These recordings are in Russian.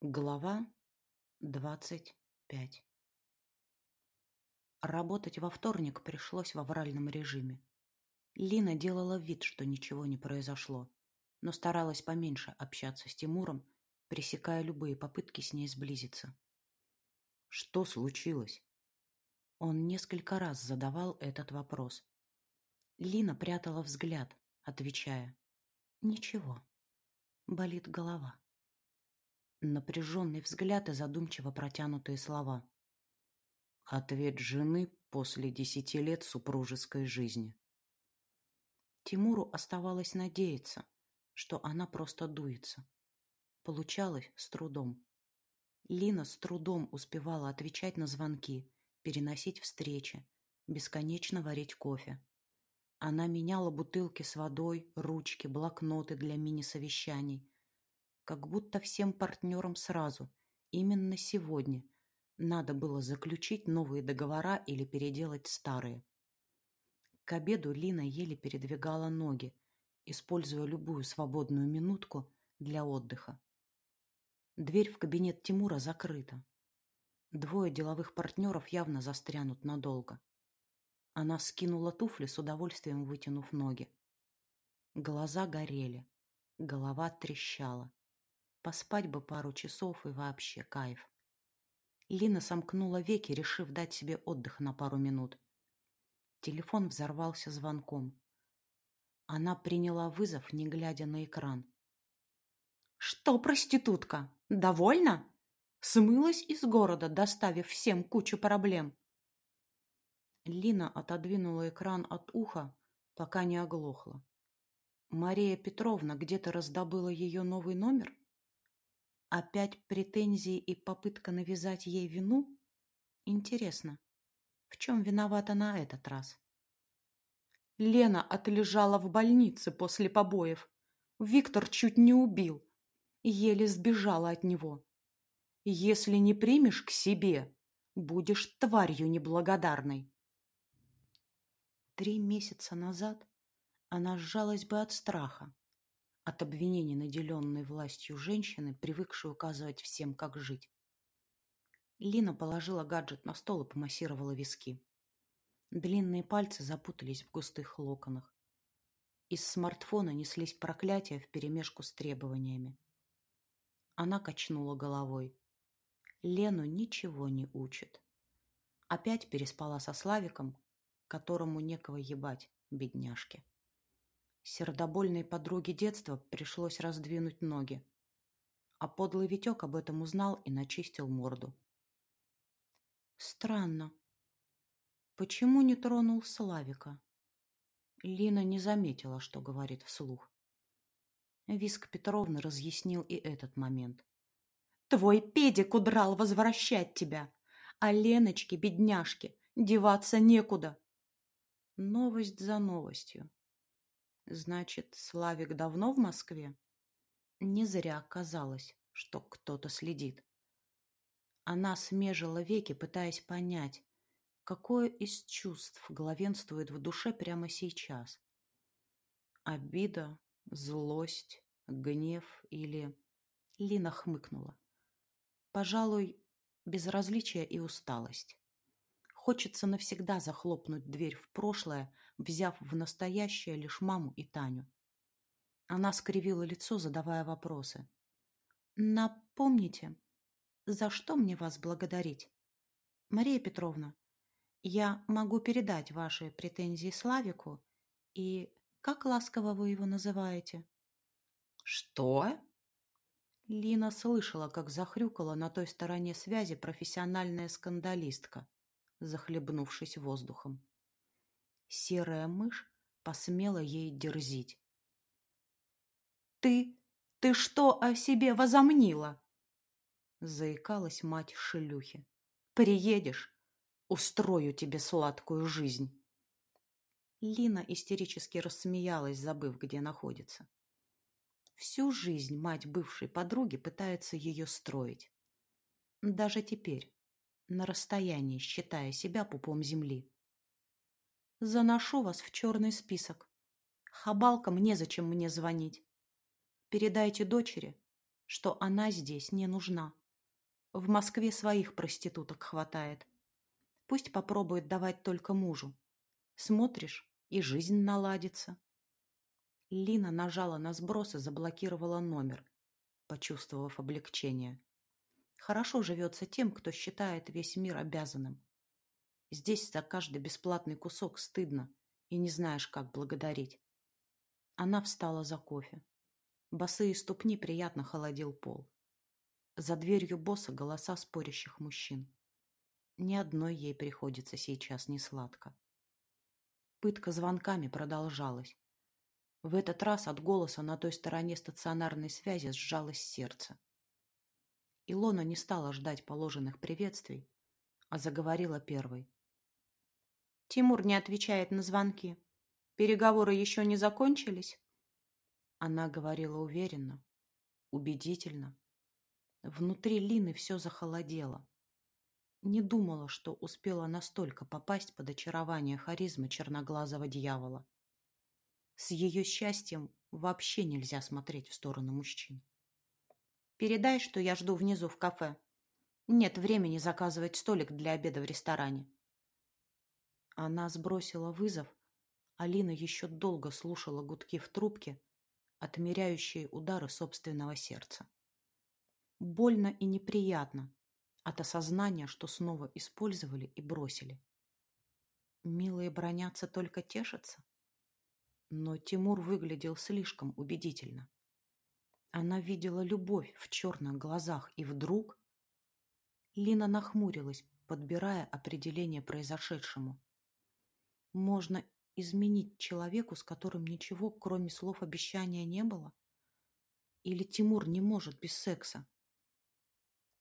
Глава двадцать пять Работать во вторник пришлось в авральном режиме. Лина делала вид, что ничего не произошло, но старалась поменьше общаться с Тимуром, пресекая любые попытки с ней сблизиться. Что случилось? Он несколько раз задавал этот вопрос. Лина прятала взгляд, отвечая. Ничего. Болит голова напряженный взгляд и задумчиво протянутые слова. Ответ жены после десяти лет супружеской жизни. Тимуру оставалось надеяться, что она просто дуется. Получалось с трудом. Лина с трудом успевала отвечать на звонки, переносить встречи, бесконечно варить кофе. Она меняла бутылки с водой, ручки, блокноты для мини-совещаний, как будто всем партнерам сразу, именно сегодня, надо было заключить новые договора или переделать старые. К обеду Лина еле передвигала ноги, используя любую свободную минутку для отдыха. Дверь в кабинет Тимура закрыта. Двое деловых партнеров явно застрянут надолго. Она скинула туфли с удовольствием, вытянув ноги. Глаза горели, голова трещала. Поспать бы пару часов и вообще кайф. Лина сомкнула веки, решив дать себе отдых на пару минут. Телефон взорвался звонком. Она приняла вызов, не глядя на экран. «Что, проститутка, довольна?» Смылась из города, доставив всем кучу проблем. Лина отодвинула экран от уха, пока не оглохла. Мария Петровна где-то раздобыла ее новый номер? Опять претензии и попытка навязать ей вину? Интересно, в чем виновата на этот раз? Лена отлежала в больнице после побоев. Виктор чуть не убил. Еле сбежала от него. Если не примешь к себе, будешь тварью неблагодарной. Три месяца назад она сжалась бы от страха, от обвинений, наделенной властью женщины, привыкшей указывать всем, как жить. Лина положила гаджет на стол и помассировала виски. Длинные пальцы запутались в густых локонах. Из смартфона неслись проклятия вперемешку с требованиями. Она качнула головой. Лену ничего не учит. Опять переспала со Славиком, которому некого ебать, бедняжке. Сердобольной подруге детства пришлось раздвинуть ноги. А подлый Витек об этом узнал и начистил морду. Странно. Почему не тронул Славика? Лина не заметила, что говорит вслух. Виск Петровны разъяснил и этот момент. «Твой педик удрал возвращать тебя, а Леночке, бедняжке, деваться некуда». Новость за новостью. Значит, Славик давно в Москве? Не зря казалось, что кто-то следит. Она смежила веки, пытаясь понять, какое из чувств главенствует в душе прямо сейчас. Обида, злость, гнев или... Лина хмыкнула. Пожалуй, безразличие и усталость. Хочется навсегда захлопнуть дверь в прошлое, взяв в настоящее лишь маму и Таню. Она скривила лицо, задавая вопросы. «Напомните, за что мне вас благодарить? Мария Петровна, я могу передать ваши претензии Славику, и как ласково вы его называете?» «Что?» Лина слышала, как захрюкала на той стороне связи профессиональная скандалистка захлебнувшись воздухом. Серая мышь посмела ей дерзить. «Ты... ты что о себе возомнила?» Заикалась мать шелюхи. «Приедешь, устрою тебе сладкую жизнь». Лина истерически рассмеялась, забыв, где находится. Всю жизнь мать бывшей подруги пытается ее строить. Даже теперь, на расстоянии, считая себя пупом земли. Заношу вас в черный список. Хабалкам незачем мне звонить. Передайте дочери, что она здесь не нужна. В Москве своих проституток хватает. Пусть попробует давать только мужу. Смотришь, и жизнь наладится. Лина нажала на сброс и заблокировала номер, почувствовав облегчение. Хорошо живется тем, кто считает весь мир обязанным. Здесь за каждый бесплатный кусок стыдно, и не знаешь, как благодарить. Она встала за кофе. Босые ступни приятно холодил пол. За дверью босса голоса спорящих мужчин. Ни одной ей приходится сейчас не сладко. Пытка звонками продолжалась. В этот раз от голоса на той стороне стационарной связи сжалось сердце. Илона не стала ждать положенных приветствий, а заговорила первой. Тимур не отвечает на звонки. Переговоры еще не закончились? Она говорила уверенно, убедительно. Внутри Лины все захолодело. Не думала, что успела настолько попасть под очарование харизмы черноглазого дьявола. С ее счастьем вообще нельзя смотреть в сторону мужчин. «Передай, что я жду внизу в кафе. Нет времени заказывать столик для обеда в ресторане». Она сбросила вызов. Алина еще долго слушала гудки в трубке, отмеряющие удары собственного сердца. Больно и неприятно от осознания, что снова использовали и бросили. Милые бронятся только тешатся. Но Тимур выглядел слишком убедительно. Она видела любовь в черных глазах, и вдруг... Лина нахмурилась, подбирая определение произошедшему. Можно изменить человеку, с которым ничего, кроме слов обещания, не было? Или Тимур не может без секса?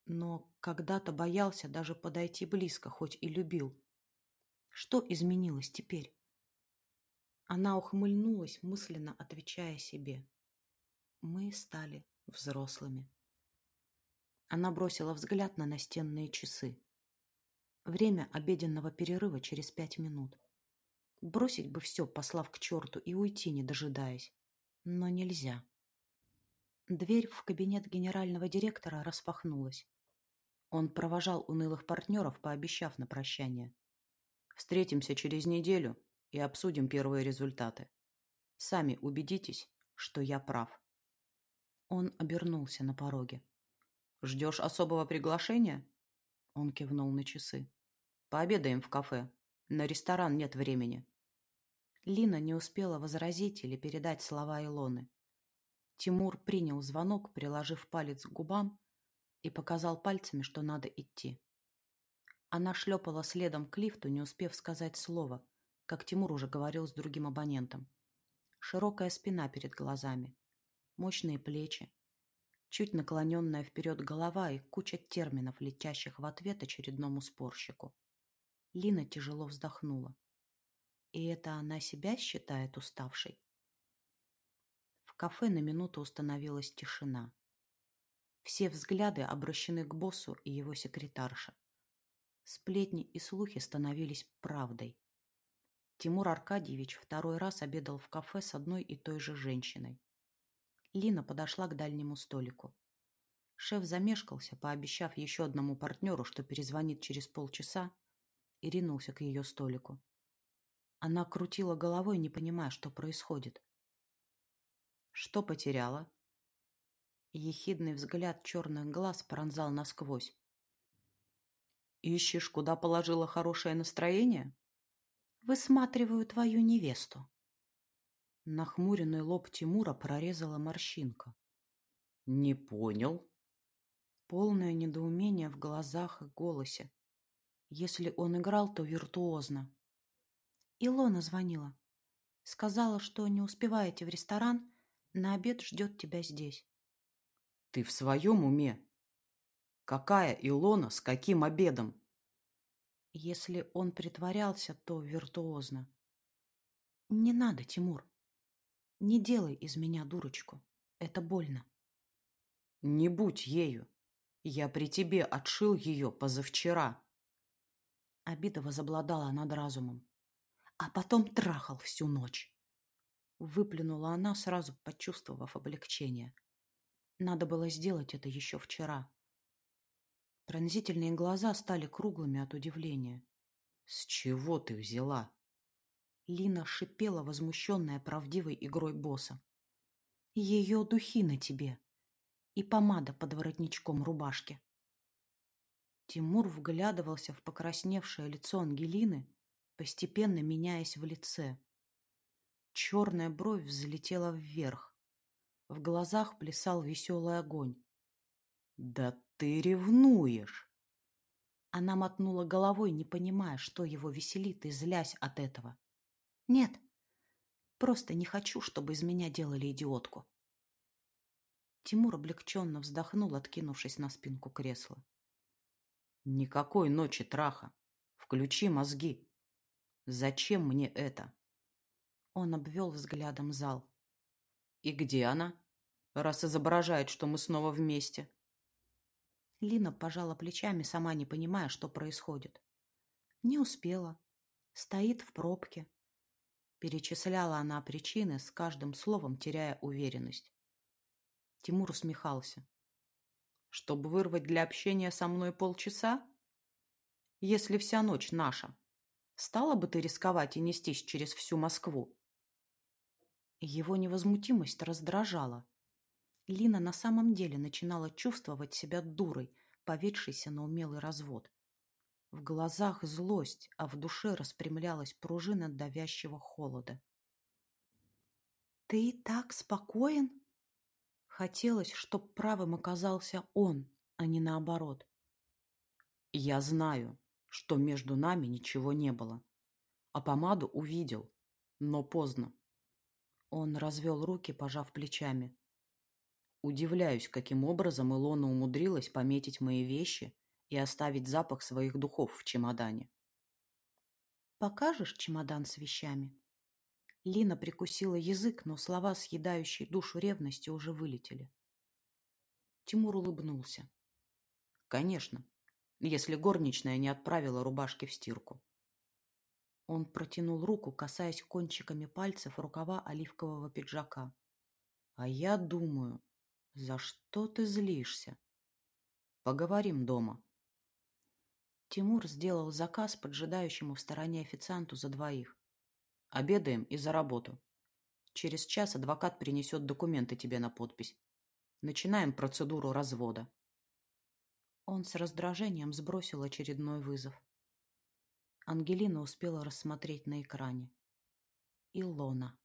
Но когда-то боялся даже подойти близко, хоть и любил. Что изменилось теперь? Она ухмыльнулась, мысленно отвечая себе. Мы стали взрослыми. Она бросила взгляд на настенные часы. Время обеденного перерыва через пять минут. Бросить бы все, послав к черту, и уйти, не дожидаясь. Но нельзя. Дверь в кабинет генерального директора распахнулась. Он провожал унылых партнеров, пообещав на прощание. «Встретимся через неделю и обсудим первые результаты. Сами убедитесь, что я прав». Он обернулся на пороге. «Ждешь особого приглашения?» Он кивнул на часы. «Пообедаем в кафе. На ресторан нет времени. Лина не успела возразить или передать слова Илоны. Тимур принял звонок, приложив палец к губам, и показал пальцами, что надо идти. Она шлепала следом к лифту, не успев сказать слова, как Тимур уже говорил с другим абонентом. Широкая спина перед глазами, мощные плечи, чуть наклоненная вперед голова и куча терминов, летящих в ответ очередному спорщику. Лина тяжело вздохнула. И это она себя считает уставшей? В кафе на минуту установилась тишина. Все взгляды обращены к боссу и его секретарше. Сплетни и слухи становились правдой. Тимур Аркадьевич второй раз обедал в кафе с одной и той же женщиной. Лина подошла к дальнему столику. Шеф замешкался, пообещав еще одному партнеру, что перезвонит через полчаса, и ринулся к ее столику. Она крутила головой, не понимая, что происходит. «Что потеряла?» Ехидный взгляд черных глаз пронзал насквозь. «Ищешь, куда положила хорошее настроение?» «Высматриваю твою невесту». Нахмуренный лоб Тимура прорезала морщинка. «Не понял». Полное недоумение в глазах и голосе. Если он играл, то виртуозно. Илона звонила. Сказала, что не успеваете в ресторан, на обед ждет тебя здесь. Ты в своем уме? Какая Илона с каким обедом? Если он притворялся, то виртуозно. Не надо, Тимур. Не делай из меня дурочку. Это больно. Не будь ею. Я при тебе отшил ее позавчера. Обида возобладала над разумом. А потом трахал всю ночь. Выплюнула она, сразу почувствовав облегчение. Надо было сделать это еще вчера. Пронзительные глаза стали круглыми от удивления. «С чего ты взяла?» Лина шипела, возмущенная правдивой игрой босса. «Ее духи на тебе и помада под воротничком рубашки». Тимур вглядывался в покрасневшее лицо Ангелины, постепенно меняясь в лице. Черная бровь взлетела вверх. В глазах плясал веселый огонь. «Да ты ревнуешь!» Она мотнула головой, не понимая, что его веселит, и злясь от этого. «Нет, просто не хочу, чтобы из меня делали идиотку». Тимур облегченно вздохнул, откинувшись на спинку кресла. Никакой ночи траха. Включи мозги. Зачем мне это? Он обвел взглядом зал. И где она? Раз изображает, что мы снова вместе. Лина пожала плечами, сама не понимая, что происходит. Не успела. Стоит в пробке. Перечисляла она причины, с каждым словом теряя уверенность. Тимур усмехался чтобы вырвать для общения со мной полчаса? Если вся ночь наша, стала бы ты рисковать и нестись через всю Москву? Его невозмутимость раздражала. Лина на самом деле начинала чувствовать себя дурой, поведшейся на умелый развод. В глазах злость, а в душе распрямлялась пружина давящего холода. «Ты так спокоен?» Хотелось, чтоб правым оказался он, а не наоборот. Я знаю, что между нами ничего не было. А помаду увидел, но поздно. Он развел руки, пожав плечами. Удивляюсь, каким образом Илона умудрилась пометить мои вещи и оставить запах своих духов в чемодане. «Покажешь чемодан с вещами?» Лина прикусила язык, но слова, съедающие душу ревности, уже вылетели. Тимур улыбнулся. «Конечно, если горничная не отправила рубашки в стирку». Он протянул руку, касаясь кончиками пальцев рукава оливкового пиджака. «А я думаю, за что ты злишься? Поговорим дома». Тимур сделал заказ поджидающему в стороне официанту за двоих. Обедаем и за работу. Через час адвокат принесет документы тебе на подпись. Начинаем процедуру развода. Он с раздражением сбросил очередной вызов. Ангелина успела рассмотреть на экране. Илона.